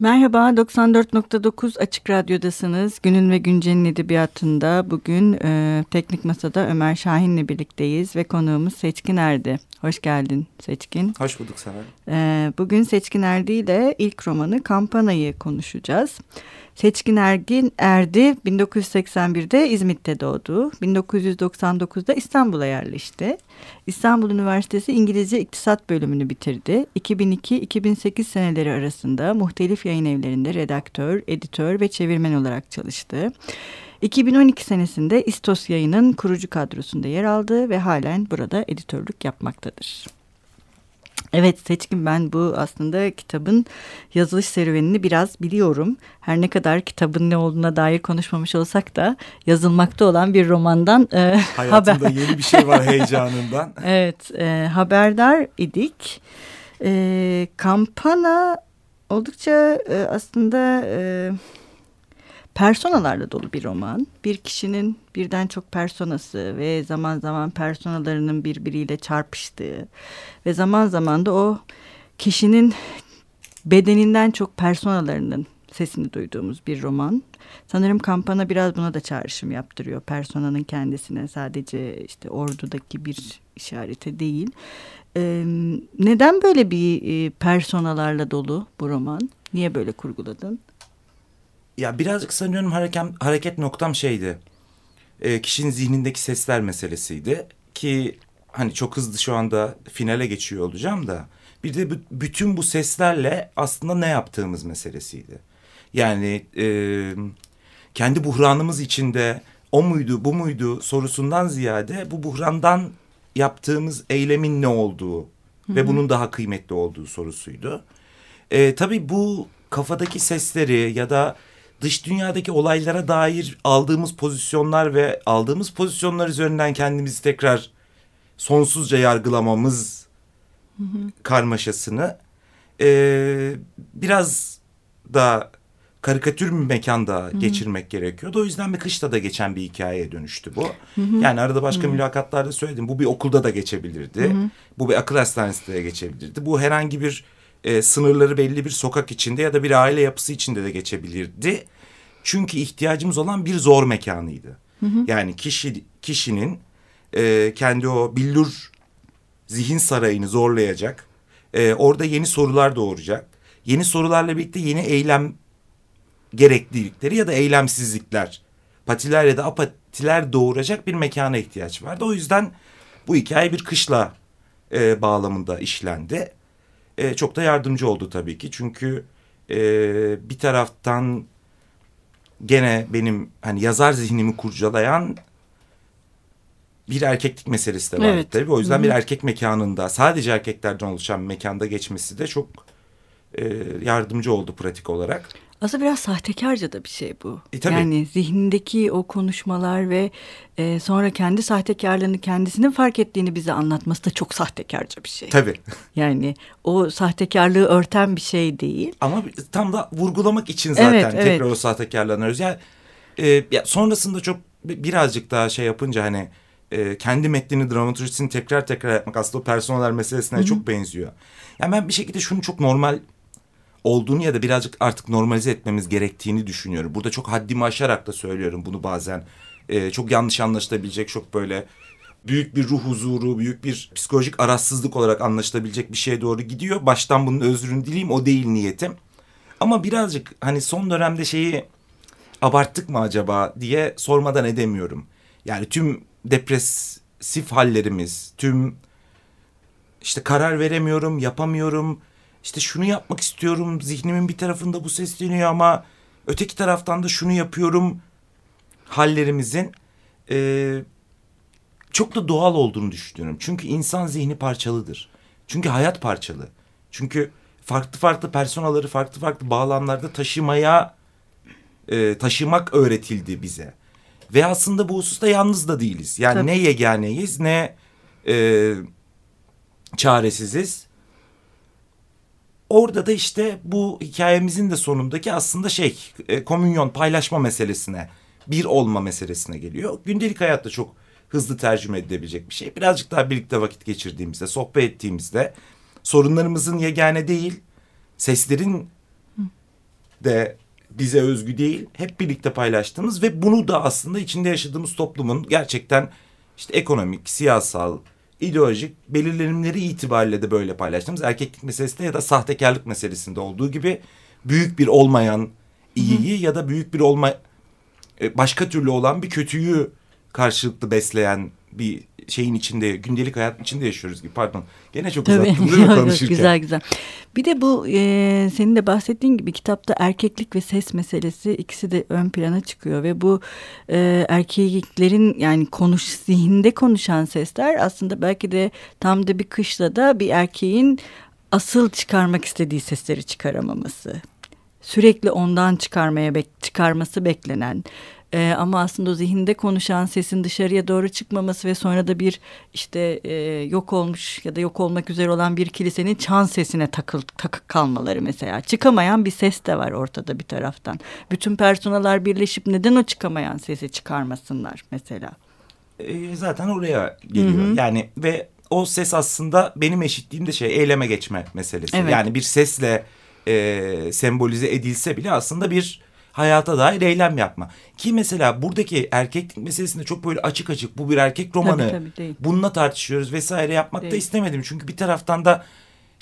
Merhaba, 94.9 Açık Radyo'dasınız. Günün ve Güncel'in edebiyatında bugün e, Teknik Masa'da Ömer Şahin'le birlikteyiz ve konuğumuz Seçkin Erdi. Hoş geldin Seçkin. Hoş bulduk Seher. E, bugün Seçkin Erdi ile ilk romanı Kampana'yı konuşacağız. Seçkin Ergin Erdi 1981'de İzmit'te doğdu. 1999'da İstanbul'a yerleşti. İstanbul Üniversitesi İngilizce İktisat bölümünü bitirdi. 2002-2008 seneleri arasında muhtelif yayın evlerinde redaktör, editör ve çevirmen olarak çalıştı. 2012 senesinde İstos yayının kurucu kadrosunda yer aldı ve halen burada editörlük yapmaktadır. Evet Seçkin ben bu aslında kitabın yazılış serüvenini biraz biliyorum. Her ne kadar kitabın ne olduğuna dair konuşmamış olsak da yazılmakta olan bir romandan e, Hayatında haber... yeni bir şey var heyecanından. evet e, haberdar idik. E, kampana oldukça e, aslında... E, personalarla dolu bir roman. Bir kişinin birden çok personası ve zaman zaman personalarının birbiriyle çarpıştığı ve zaman zaman da o kişinin bedeninden çok personalarının sesini duyduğumuz bir roman. Sanırım kampana biraz buna da çağrışım yaptırıyor. Personanın kendisine sadece işte ordudaki bir işarete değil. Ee, neden böyle bir personalarla dolu bu roman? Niye böyle kurguladın? Ya birazcık sanıyorum hareket, hareket noktam şeydi. E, kişinin zihnindeki sesler meselesiydi. Ki hani çok hızlı şu anda finale geçiyor olacağım da. Bir de bütün bu seslerle aslında ne yaptığımız meselesiydi. Yani e, kendi buhranımız içinde o muydu bu muydu sorusundan ziyade bu buhrandan yaptığımız eylemin ne olduğu Hı-hı. ve bunun daha kıymetli olduğu sorusuydu. E, tabii bu kafadaki sesleri ya da dış dünyadaki olaylara dair aldığımız pozisyonlar ve aldığımız pozisyonlar üzerinden kendimizi tekrar sonsuzca yargılamamız hı hı. karmaşasını e, biraz da karikatür bir mekanda Hı-hı. geçirmek gerekiyordu. O yüzden bir kışta da geçen bir hikayeye dönüştü bu. Hı-hı. Yani arada başka Hı-hı. mülakatlarda söyledim. Bu bir okulda da geçebilirdi. Hı-hı. Bu bir akıl hastanesinde de geçebilirdi. Bu herhangi bir e, sınırları belli bir sokak içinde ya da bir aile yapısı içinde de geçebilirdi. Çünkü ihtiyacımız olan bir zor mekanıydı. Hı hı. Yani kişi kişinin e, kendi o billur zihin sarayını zorlayacak. E, orada yeni sorular doğuracak. Yeni sorularla birlikte yeni eylem gereklilikleri ya da eylemsizlikler, patiler ya da apatiler doğuracak bir mekana ihtiyaç vardı. O yüzden bu hikaye bir kışla e, bağlamında işlendi e, çok da yardımcı oldu tabii ki. Çünkü e, bir taraftan gene benim hani yazar zihnimi kurcalayan bir erkeklik meselesi de var evet. tabii. O yüzden Hı -hı. bir erkek mekanında sadece erkeklerden oluşan mekanda geçmesi de çok e, yardımcı oldu pratik olarak. Aslında biraz sahtekarca da bir şey bu. E, tabii. Yani zihnindeki o konuşmalar ve e, sonra kendi sahtekarlığını kendisinin fark ettiğini bize anlatması da çok sahtekarca bir şey. Tabii. Yani o sahtekarlığı örten bir şey değil. Ama tam da vurgulamak için zaten evet, tekrar evet. o sahtekarlığını arıyoruz. Yani e, ya sonrasında çok birazcık daha şey yapınca hani e, kendi metnini dramaturjisini tekrar tekrar yapmak aslında o personeller meselesine Hı -hı. çok benziyor. Yani ben bir şekilde şunu çok normal olduğunu ya da birazcık artık normalize etmemiz gerektiğini düşünüyorum. Burada çok haddimi aşarak da söylüyorum bunu bazen. Ee, çok yanlış anlaşılabilecek çok böyle büyük bir ruh huzuru, büyük bir psikolojik arazsızlık olarak anlaşılabilecek bir şeye doğru gidiyor. Baştan bunun özrünü dileyim o değil niyetim. Ama birazcık hani son dönemde şeyi abarttık mı acaba diye sormadan edemiyorum. Yani tüm depresif hallerimiz, tüm işte karar veremiyorum, yapamıyorum, işte şunu yapmak istiyorum zihnimin bir tarafında bu sesleniyor ama öteki taraftan da şunu yapıyorum hallerimizin e, çok da doğal olduğunu düşünüyorum. Çünkü insan zihni parçalıdır. Çünkü hayat parçalı. Çünkü farklı farklı personaları farklı farklı bağlamlarda taşımaya e, taşımak öğretildi bize. Ve aslında bu hususta yalnız da değiliz. Yani Tabii. ne yeganeyiz ne e, çaresiziz Orada da işte bu hikayemizin de sonundaki aslında şey e, komünyon paylaşma meselesine bir olma meselesine geliyor. Gündelik hayatta çok hızlı tercüme edilebilecek bir şey. Birazcık daha birlikte vakit geçirdiğimizde, sohbet ettiğimizde sorunlarımızın yegane değil, seslerin de bize özgü değil. Hep birlikte paylaştığımız ve bunu da aslında içinde yaşadığımız toplumun gerçekten işte ekonomik, siyasal, ideolojik belirlenimleri itibariyle de böyle paylaştığımız erkeklik meselesinde ya da sahtekarlık meselesinde olduğu gibi büyük bir olmayan iyiyi ya da büyük bir olma e, başka türlü olan bir kötüyü karşılıklı besleyen bir şeyin içinde, gündelik hayat içinde yaşıyoruz gibi. Pardon. Gene çok Tabii. uzattım değil mi konuşurken? güzel güzel. Bir de bu e, senin de bahsettiğin gibi kitapta erkeklik ve ses meselesi ikisi de ön plana çıkıyor ve bu e, erkeklerin yani konuş zihinde konuşan sesler aslında belki de tam da bir kışla da bir erkeğin asıl çıkarmak istediği sesleri çıkaramaması sürekli ondan çıkarmaya bek çıkarması beklenen e, ama aslında o zihinde konuşan sesin dışarıya doğru çıkmaması ve sonra da bir işte e, yok olmuş ya da yok olmak üzere olan bir kilisenin çan sesine takıl, takık kalmaları mesela. Çıkamayan bir ses de var ortada bir taraftan. Bütün personeller birleşip neden o çıkamayan sesi çıkarmasınlar mesela? E, zaten oraya geliyor. Hı hı. Yani ve o ses aslında benim eşitliğimde şey eyleme geçme meselesi. Evet. Yani bir sesle e, sembolize edilse bile aslında bir hayata dair eylem yapma. Ki mesela buradaki erkeklik meselesinde çok böyle açık açık bu bir erkek romanı. Tabii, tabii. Bununla tartışıyoruz vesaire yapmak değil. da istemedim. Çünkü bir taraftan da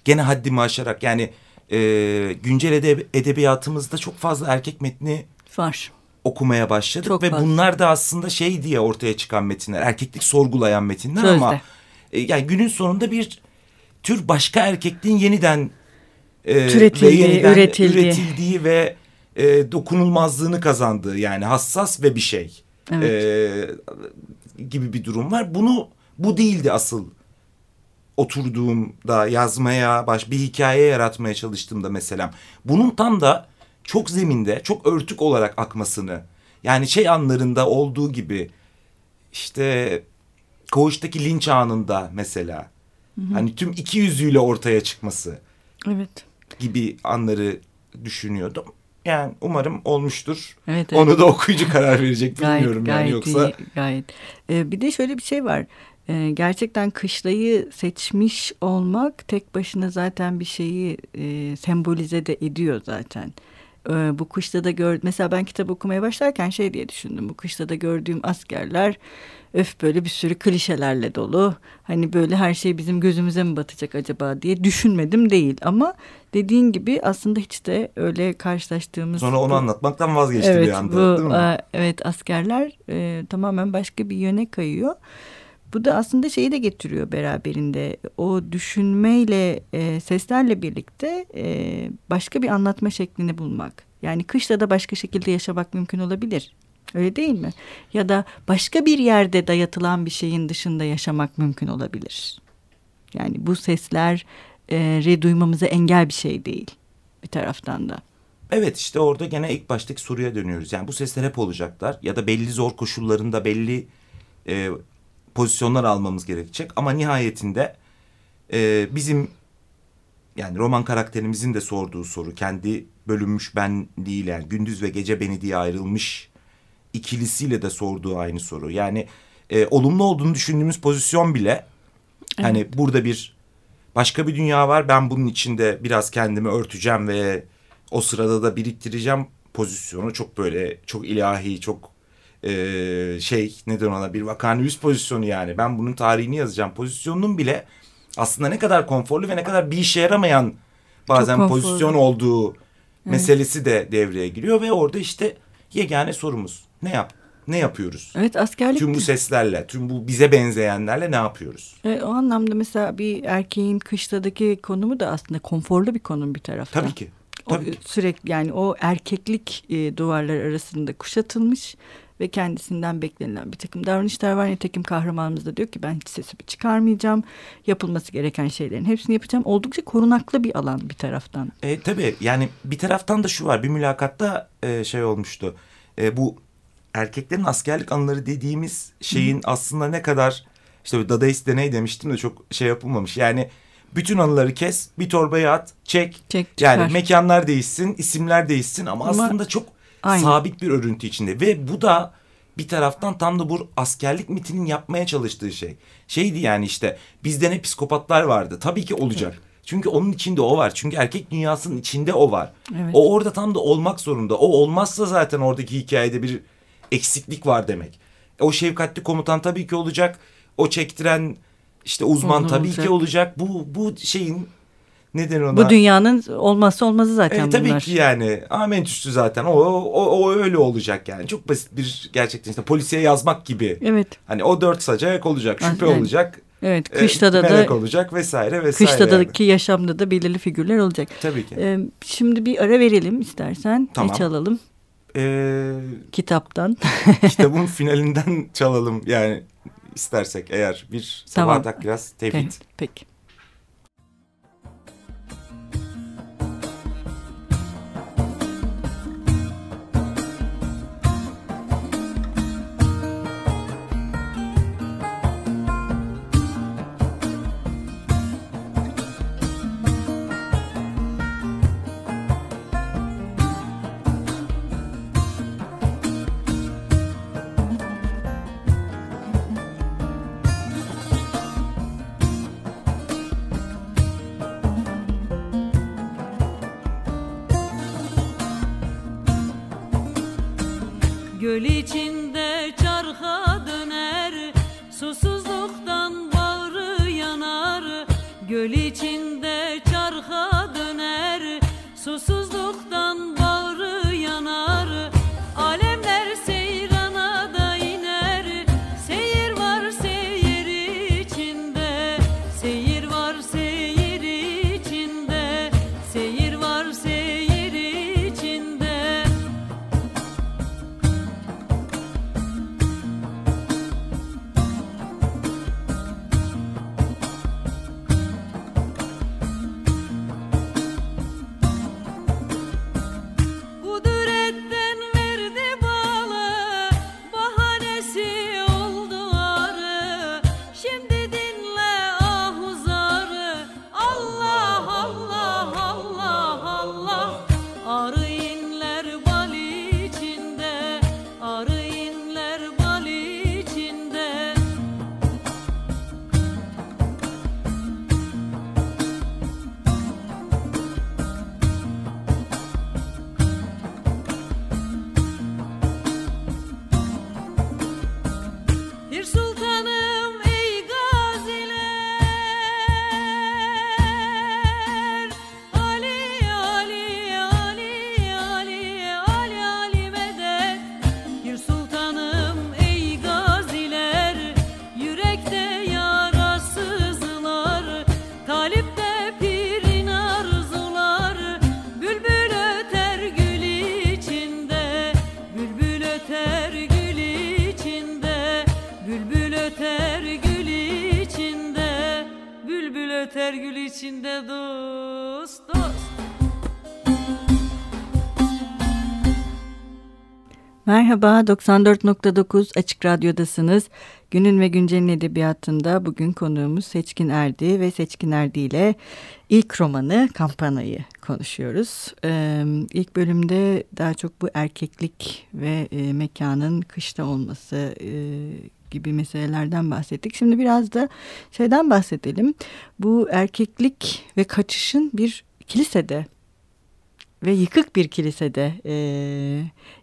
gene haddimi aşarak yani e, güncel edeb edebiyatımızda çok fazla erkek metni var. Okumaya başladık çok ve fazla. bunlar da aslında şey diye ortaya çıkan metinler. Erkeklik sorgulayan metinler Sözde. ama e, yani günün sonunda bir tür başka erkekliğin yeniden e, Türetildiği, ve yeniden üretildiği. üretildiği ve e, dokunulmazlığını kazandığı yani hassas ve bir şey evet. e, gibi bir durum var. Bunu bu değildi asıl oturduğumda yazmaya baş bir hikaye yaratmaya çalıştığımda mesela bunun tam da çok zeminde çok örtük olarak akmasını yani şey anlarında olduğu gibi işte koğuştaki linç anında mesela hı hı. hani tüm iki yüzüyle ortaya çıkması evet gibi anları düşünüyordum. Yani umarım olmuştur. Evet, evet. Onu da okuyucu karar verecek bilmiyorum gayet, yani yoksa. Iyi, gayet. Ee, bir de şöyle bir şey var. Ee, gerçekten kışlayı seçmiş olmak tek başına zaten bir şeyi e, sembolize de ediyor zaten. Ee, bu kışta da gör mesela ben kitap okumaya başlarken şey diye düşündüm. Bu kışta da gördüğüm askerler öf böyle bir sürü klişelerle dolu. Hani böyle her şey bizim gözümüze mi batacak acaba diye düşünmedim değil. Ama dediğin gibi aslında hiç de öyle karşılaştığımız... Sonra onu bu, anlatmaktan vazgeçti evet, bir anda bu, değil mi? A, evet askerler e, tamamen başka bir yöne kayıyor. Bu da aslında şeyi de getiriyor beraberinde. O düşünmeyle, e, seslerle birlikte e, başka bir anlatma şeklini bulmak. Yani kışla da başka şekilde yaşamak mümkün olabilir. Öyle değil mi? Ya da başka bir yerde dayatılan bir şeyin dışında yaşamak mümkün olabilir. Yani bu sesler e, duymamıza engel bir şey değil bir taraftan da. Evet işte orada gene ilk baştaki soruya dönüyoruz. Yani bu sesler hep olacaklar ya da belli zor koşullarında belli e, pozisyonlar almamız gerekecek. Ama nihayetinde e, bizim yani roman karakterimizin de sorduğu soru kendi bölünmüş ben değil yani gündüz ve gece beni diye ayrılmış ikilisiyle de sorduğu aynı soru. Yani e, olumlu olduğunu düşündüğümüz pozisyon bile hani evet. hani burada bir başka bir dünya var. Ben bunun içinde biraz kendimi örteceğim ve o sırada da biriktireceğim pozisyonu çok böyle çok ilahi çok e, şey neden ona bir vakanüs pozisyonu yani. Ben bunun tarihini yazacağım pozisyonunun bile aslında ne kadar konforlu ve ne kadar bir işe yaramayan bazen pozisyon olduğu evet. meselesi de devreye giriyor ve orada işte yegane sorumuz ne yap ne yapıyoruz? Evet askerlik. Tüm bu seslerle, tüm bu bize benzeyenlerle ne yapıyoruz? Evet, o anlamda mesela bir erkeğin kışladaki konumu da aslında konforlu bir konum bir taraftan. Tabii ki. Tabii o, ki. Sürekli yani o erkeklik e, duvarlar arasında kuşatılmış ve kendisinden beklenilen bir takım davranışlar var. Nitekim kahramanımız da diyor ki ben hiç sesimi çıkarmayacağım. Yapılması gereken şeylerin hepsini yapacağım. Oldukça korunaklı bir alan bir taraftan. E, tabii yani bir taraftan da şu var. Bir mülakatta e, şey olmuştu. E, bu erkeklerin askerlik anıları dediğimiz şeyin Hı. aslında ne kadar işte Dadaist deney demiştim de çok şey yapılmamış. Yani bütün anıları kes, bir torbaya at, çek. çek yani mekanlar değişsin, isimler değişsin ama, ama aslında çok Aynen. sabit bir örüntü içinde ve bu da bir taraftan tam da bu askerlik mitinin yapmaya çalıştığı şey. Şeydi yani işte bizde ne psikopatlar vardı. Tabii ki olacak. Evet. Çünkü onun içinde o var. Çünkü erkek dünyasının içinde o var. Evet. O orada tam da olmak zorunda. O olmazsa zaten oradaki hikayede bir eksiklik var demek. E, O şefkatli komutan tabii ki olacak. O çektiren işte uzman Olur, tabii olacak. ki olacak. Bu bu şeyin neden ona? Bu dünyanın olmazsa olmazı zaten E, tabii bunlar. ki yani amentüsü üstü zaten o, o, o öyle olacak yani. Çok basit bir gerçekten işte polisiye yazmak gibi. Evet. Hani o dört sacak olacak, şüphe Yani, olacak, Evet. e, Kışta da olacak vesaire vesaire. kıştadaki yaşamda da belirli figürler olacak. yani. Tabii ki. Ee, şimdi bir ara verelim istersen. Tamam. Ne çalalım Ee, kitaptan? kitabın finalinden çalalım yani istersek eğer bir Tamam. Sabahat Akkiraz Tevhid. Peki. Peki. Göl içinde Bülbül öter gül içinde dost dost Merhaba 94.9 Açık Radyo'dasınız. Günün ve Güncel'in edebiyatında bugün konuğumuz Seçkin Erdi ve Seçkin Erdi ile ilk romanı Kampana'yı konuşuyoruz. Ee, ilk bölümde daha çok bu erkeklik ve e, mekanın kışta olması e, gibi meselelerden bahsettik. Şimdi biraz da şeyden bahsedelim. Bu erkeklik ve kaçışın bir kilisede ve yıkık bir kilisede e,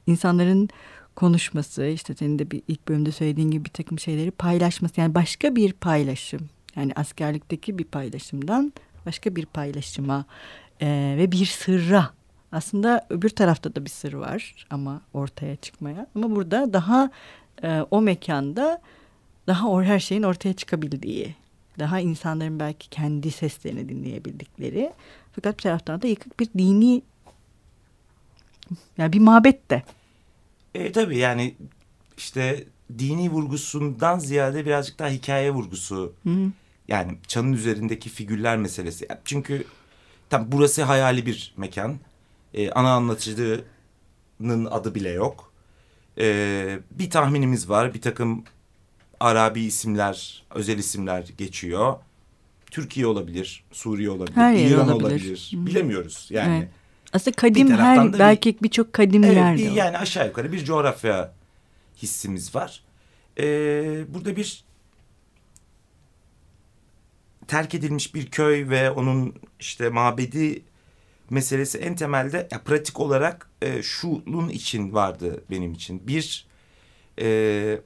insanların konuşması işte senin de bir ilk bölümde söylediğin gibi bir takım şeyleri paylaşması yani başka bir paylaşım yani askerlikteki bir paylaşımdan başka bir paylaşıma e, ve bir sırra aslında öbür tarafta da bir sır var ama ortaya çıkmaya ama burada daha e, o mekanda daha or her şeyin ortaya çıkabildiği daha insanların belki kendi seslerini dinleyebildikleri fakat bir taraftan da yıkık bir dini yani bir mabet de. E, tabii yani işte dini vurgusundan ziyade birazcık daha hikaye vurgusu. Hı hı. Yani çanın üzerindeki figürler meselesi. Çünkü tam burası hayali bir mekan. E, ana anlatıcının adı bile yok. E, bir tahminimiz var. Bir takım Arabi isimler, özel isimler geçiyor. Türkiye olabilir, Suriye olabilir, Her İran olabilir. olabilir. Hı. Bilemiyoruz yani. Evet. Aslında kadim taraftan her bir- belki birçok kadim Evet, yerde. bir, yani aşağı yukarı bir coğrafya hissimiz var. Ee, burada bir terk edilmiş bir köy ve onun işte mabedi meselesi en temelde ya, pratik olarak e, şunun için vardı benim için. Bir e,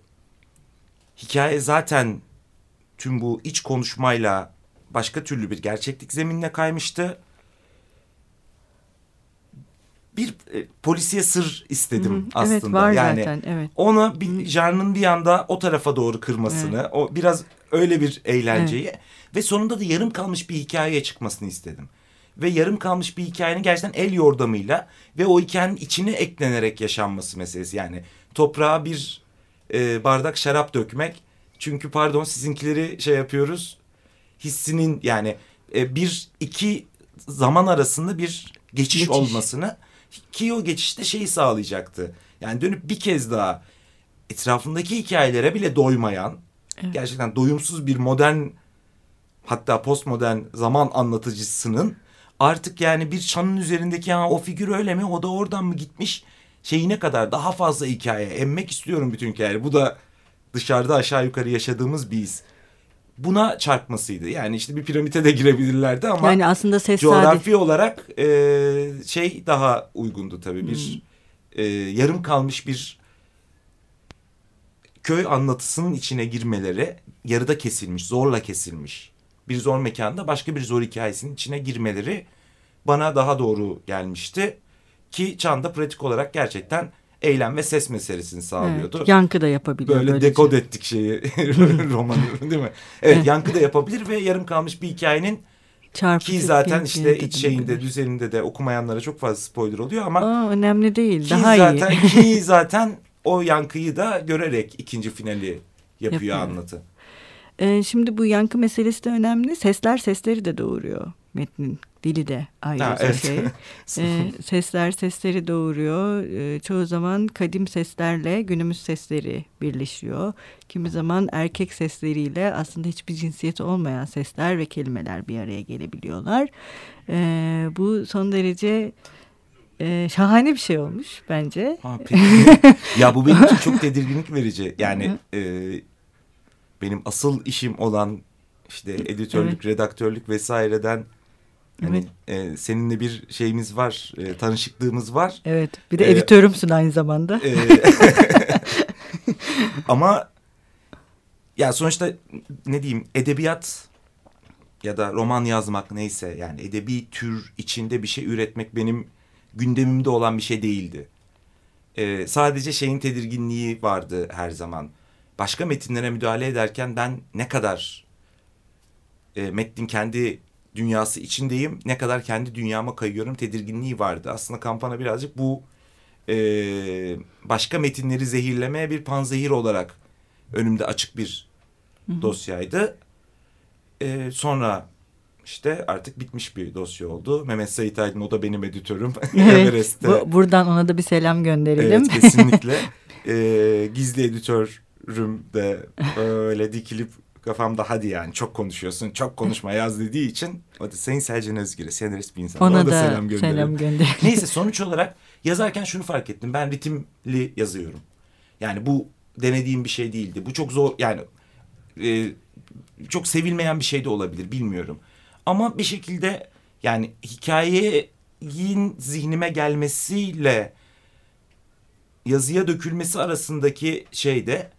hikaye zaten tüm bu iç konuşmayla başka türlü bir gerçeklik zeminine kaymıştı. Bir e, polisiye sır istedim Hı hı. aslında. Evet var yani zaten evet. onu bir janrın bir anda o tarafa doğru kırmasını, o biraz öyle bir eğlenceyi ve sonunda da yarım kalmış bir hikayeye çıkmasını istedim. Ve yarım kalmış bir hikayenin gerçekten el yordamıyla ve o hikayenin içine eklenerek yaşanması meselesi. Yani toprağa bir e, bardak şarap dökmek. Çünkü pardon sizinkileri şey yapıyoruz. Hissinin yani e, bir iki zaman arasında bir geçiş, Geçiş. olmasını ki o geçişte şeyi sağlayacaktı. Yani dönüp bir kez daha etrafındaki hikayelere bile doymayan Evet. gerçekten doyumsuz bir modern hatta postmodern zaman anlatıcısının artık yani bir çanın üzerindeki ha, o figür öyle mi o da oradan mı gitmiş şeyine kadar daha fazla hikaye emmek istiyorum bütün hikayeleri. Bu da dışarıda aşağı yukarı yaşadığımız bir his. Buna çarpmasıydı. Yani işte bir piramite de girebilirlerdi ama Yani aslında ses coğrafi olarak e, şey daha uygundu tabii. Bir Hmm. e, yarım kalmış bir köy anlatısının içine girmeleri yarıda kesilmiş, zorla kesilmiş. Bir zor mekanda başka bir zor hikayesinin içine girmeleri bana daha doğru gelmişti. Ki Çan'da pratik olarak gerçekten eylem ve ses meselesini sağlıyordu. evet, yankı da yapabiliyor. Böyle böylece. dekod ettik şeyi romanı değil mi? Evet yankı da yapabilir ve yarım kalmış bir hikayenin Çarpıcı ki zaten işte iç şeyinde düzeninde de okumayanlara çok fazla spoiler oluyor ama Aa, önemli değil. ki Daha zaten iyi. ki zaten o yankıyı da görerek ikinci finali yapıyor, Yapıyor. anlatı. Ee, şimdi bu yankı meselesi de önemli. Sesler sesleri de doğuruyor. Metnin dili de ayrı Ha, bir evet. şey. Ee, sesler sesleri doğuruyor. Ee, çoğu zaman kadim seslerle günümüz sesleri birleşiyor. Kimi zaman erkek sesleriyle aslında hiçbir cinsiyeti olmayan sesler ve kelimeler bir araya gelebiliyorlar. Ee, bu son derece e, şahane bir şey olmuş bence. Ha, peki. ya bu benim için çok tedirginlik verici. Yani e, benim asıl işim olan işte editörlük, redaktörlük vesaireden hani e, seninle bir şeyimiz var, e, tanışıklığımız var. Evet. Bir de Ee, editörümsün aynı zamanda. E, ama ya sonuçta ne diyeyim edebiyat ya da roman yazmak neyse yani edebi tür içinde bir şey üretmek benim gündemimde olan bir şey değildi. Ee, sadece şeyin tedirginliği vardı her zaman. Başka metinlere müdahale ederken ben ne kadar e, metnin kendi dünyası içindeyim, ne kadar kendi dünyama kayıyorum tedirginliği vardı. Aslında kampanya birazcık bu e, başka metinleri zehirlemeye bir panzehir olarak önümde açık bir dosyaydı. E, sonra işte artık bitmiş bir dosya oldu. Mehmet Sait Aydın o da benim editörüm. Evet, bu, buradan ona da bir selam gönderelim. Evet kesinlikle. Ee, gizli editörüm de böyle dikilip kafamda hadi yani çok konuşuyorsun çok konuşma yaz dediği için o da Sayın Selcan Özgür'e senarist bir insan. ona Ona da selam selam, gönderelim. gönderelim. Neyse sonuç olarak yazarken şunu fark ettim. Ben ritimli yazıyorum. Yani bu denediğim bir şey değildi. Bu çok zor yani e, çok sevilmeyen bir şey de olabilir bilmiyorum. Ama bir şekilde yani hikayenin zihnime gelmesiyle yazıya dökülmesi arasındaki şeyde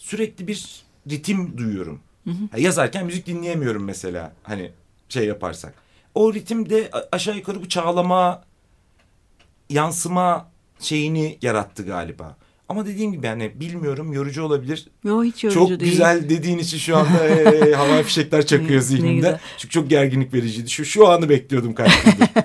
sürekli bir ritim duyuyorum. Ha, yazarken müzik dinleyemiyorum mesela hani şey yaparsak. O ritimde aşağı yukarı bu çağlama, yansıma şeyini yarattı galiba. Ama dediğim gibi yani bilmiyorum yorucu olabilir. Yo hiç yorucu çok değil. güzel dediğin için şu anda e, havai fişekler çakıyor zihnimde. Çünkü çok gerginlik vericiydi. Şu, şu anı bekliyordum gündür.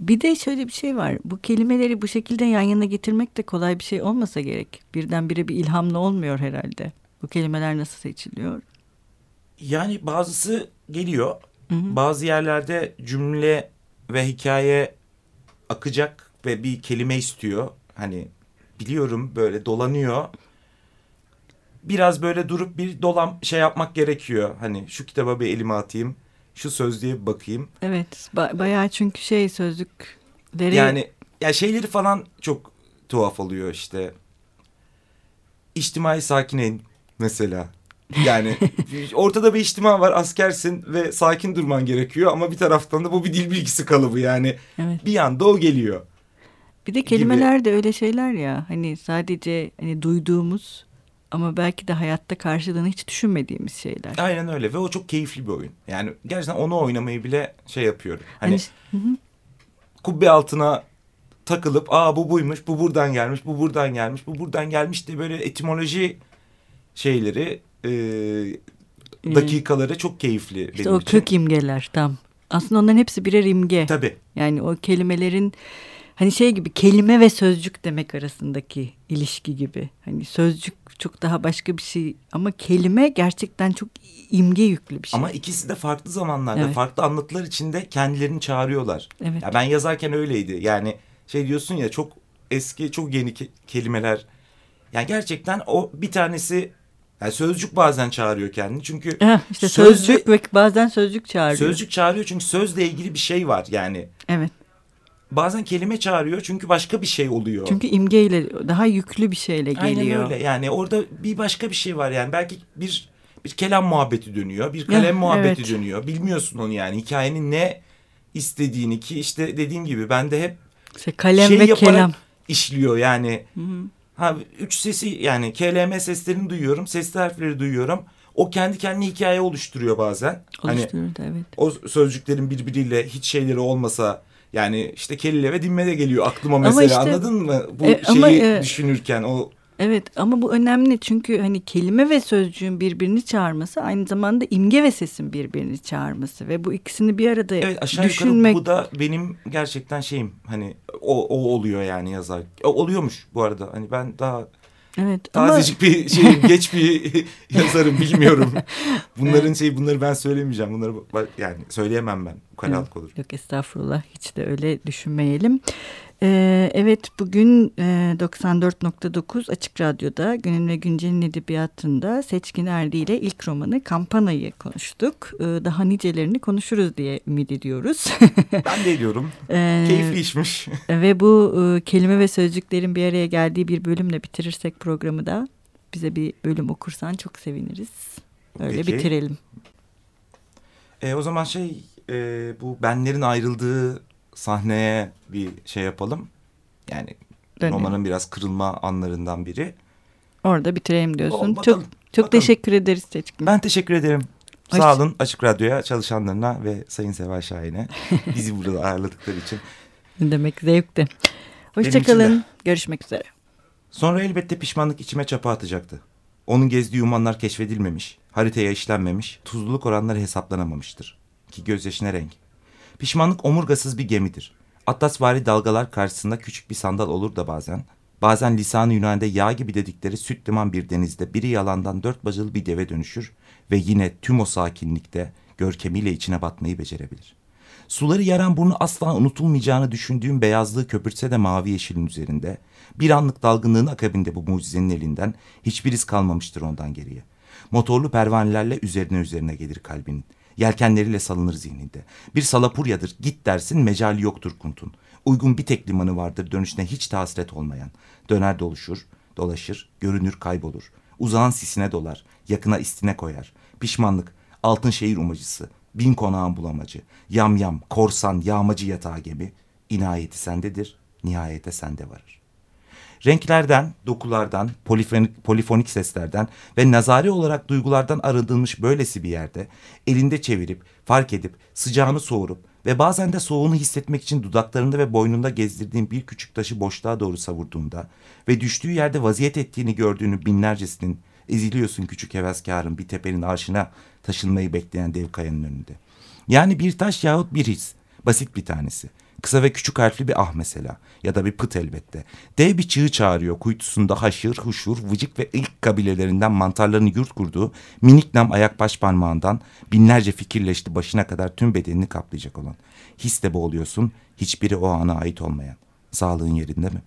Bir de şöyle bir şey var. Bu kelimeleri bu şekilde yan yana getirmek de kolay bir şey olmasa gerek. Birdenbire bir ilhamla olmuyor herhalde. Bu kelimeler nasıl seçiliyor? Yani bazısı geliyor. Hı hı. Bazı yerlerde cümle ve hikaye akacak ve bir kelime istiyor. Hani biliyorum böyle dolanıyor. Biraz böyle durup bir dolam şey yapmak gerekiyor. Hani şu kitaba bir elime atayım. Şu sözlüğe bakayım. Evet. ba- bayağı çünkü şey sözlükleri Yani ya şeyleri falan çok tuhaf oluyor işte. İçtimai sakineyn mesela. Yani ortada bir içtima var askersin ve sakin durman gerekiyor ama bir taraftan da bu bir dil bilgisi kalıbı yani. Evet. Bir anda o geliyor. Bir de kelimeler de öyle şeyler ya hani sadece hani duyduğumuz ama belki de hayatta karşılığını hiç düşünmediğimiz şeyler. Aynen öyle ve o çok keyifli bir oyun. Yani gerçekten onu oynamayı bile şey yapıyorum. Hani, Hani, Hı hı. kubbe altına takılıp aa bu buymuş, bu buradan gelmiş, bu buradan gelmiş, bu buradan gelmiş diye böyle etimoloji şeyleri e, dakikaları çok keyifli İşte benim o için. kök imgeler tam. Aslında onların hepsi birer imge. Tabii. Yani o kelimelerin hani şey gibi kelime ve sözcük demek arasındaki ilişki gibi. Hani sözcük çok daha başka bir şey ama kelime gerçekten çok imge yüklü bir şey. Ama ikisi de farklı zamanlarda, Evet. farklı anlatılar içinde kendilerini çağırıyorlar. Evet. Ya ben yazarken öyleydi. Yani şey diyorsun ya çok eski, çok yeni ke- kelimeler. Yani gerçekten o bir tanesi yani sözcük bazen çağırıyor kendini. Çünkü Heh, işte sözcük ve bazen sözcük çağırıyor. sözcük çağırıyor çünkü sözle ilgili bir şey var. Yani Evet. Bazen kelime çağırıyor çünkü başka bir şey oluyor. Çünkü imgeyle daha yüklü bir şeyle geliyor. Aynen öyle. Yani orada bir başka bir şey var yani. Belki bir bir kelam muhabbeti dönüyor. Bir kalem Ya, muhabbeti evet. dönüyor. Bilmiyorsun onu yani. Hikayenin ne istediğini ki işte dediğim gibi ben de hep İşte kalem şey ve kelam. işliyor yani. Ha üç sesi yani KLM seslerini duyuyorum. Sesli harfleri duyuyorum. O kendi kendine hikaye oluşturuyor bazen. Hani Oluşturur da evet. o sözcüklerin birbiriyle hiç şeyleri olmasa yani işte kelile ve dinme de geliyor aklıma mesela işte- anladın mı? Bu E, şeyi ama, e, düşünürken o Evet ama bu önemli çünkü hani kelime ve sözcüğün birbirini çağırması aynı zamanda imge ve sesin birbirini çağırması ve bu ikisini bir arada Evet aşağı düşünmek yukarı bu da benim gerçekten şeyim hani o, o oluyor yani yazar. O, oluyormuş bu arada hani ben daha evet ama tazecik bir şeyim geç bir yazarım bilmiyorum. Bunların şeyi bunları ben söylemeyeceğim. Bunları yani söyleyemem ben. Ukalalık olur. Yok estağfurullah hiç de öyle düşünmeyelim. Ee, evet bugün e, 94.9 Açık Radyo'da Günün ve Güncel'in edebiyatında Seçkin Erdi ile ilk romanı Kampana'yı konuştuk. Ee, daha nicelerini konuşuruz diye ümit ediyoruz. Ben de ediyorum. Ee, Keyifli işmiş. Ve bu e, kelime ve sözcüklerin bir araya geldiği bir bölümle bitirirsek programı da bize bir bölüm okursan çok seviniriz. Öyle Peki. bitirelim. E, o zaman şey e, bu benlerin ayrıldığı sahneye bir şey yapalım. Yani Dönelim. romanın biraz kırılma anlarından biri. Orada bitireyim diyorsun. O, çok bakalım, çok bakalım. teşekkür ederiz Seçkin. Ben teşekkür ederim. Hoş- Sağ olun Açık Radyo'ya çalışanlarına ve Sayın Seval Şahin'e bizi burada ağırladıkları için. Ne demek zevkti. Hoşçakalın. Görüşmek üzere. Sonra elbette pişmanlık içime çapa atacaktı. Onun gezdiği umanlar keşfedilmemiş, haritaya işlenmemiş, tuzluluk oranları hesaplanamamıştır. Ki gözyaşına renk. Pişmanlık omurgasız bir gemidir. Atlasvari dalgalar karşısında küçük bir sandal olur da bazen. Bazen lisanı Yunan'da yağ gibi dedikleri süt liman bir denizde biri yalandan dört bacılı bir deve dönüşür ve yine tüm o sakinlikte görkemiyle içine batmayı becerebilir. Suları yaran burnu asla unutulmayacağını düşündüğüm beyazlığı köpürtse de mavi yeşilin üzerinde, bir anlık dalgınlığın akabinde bu mucizenin elinden hiçbir iz kalmamıştır ondan geriye. Motorlu pervanelerle üzerine üzerine gelir kalbinin. Yelkenleriyle salınır zihninde. Bir salapuryadır, git dersin mecali yoktur kuntun. Uygun bir tek limanı vardır dönüşüne hiç de olmayan. Döner doluşur, dolaşır, görünür kaybolur. Uzağın sisine dolar, yakına istine koyar. Pişmanlık, altın şehir umacısı, bin konağın bulamacı, yam yam, korsan, yağmacı yatağı gemi. İnayeti sendedir, nihayete sende varır. Renklerden, dokulardan, polifonik, polifonik seslerden ve nazari olarak duygulardan arındırılmış böylesi bir yerde elinde çevirip, fark edip, sıcağını soğurup ve bazen de soğuğunu hissetmek için dudaklarında ve boynunda gezdirdiğin bir küçük taşı boşluğa doğru savurduğunda ve düştüğü yerde vaziyet ettiğini gördüğünü binlercesinin eziliyorsun küçük heveskarın bir tepenin arşına taşınmayı bekleyen dev kayanın önünde. Yani bir taş yahut bir his. Basit bir tanesi. Kısa ve küçük harfli bir ah mesela. Ya da bir pıt elbette. Dev bir çığ çağırıyor kuytusunda haşır, huşur, vıcık ve ilk kabilelerinden mantarlarını yurt kurduğu minik nam ayak baş parmağından binlerce fikirleşti başına kadar tüm bedenini kaplayacak olan. Hisle boğuluyorsun, hiçbiri o ana ait olmayan. Sağlığın yerinde mi?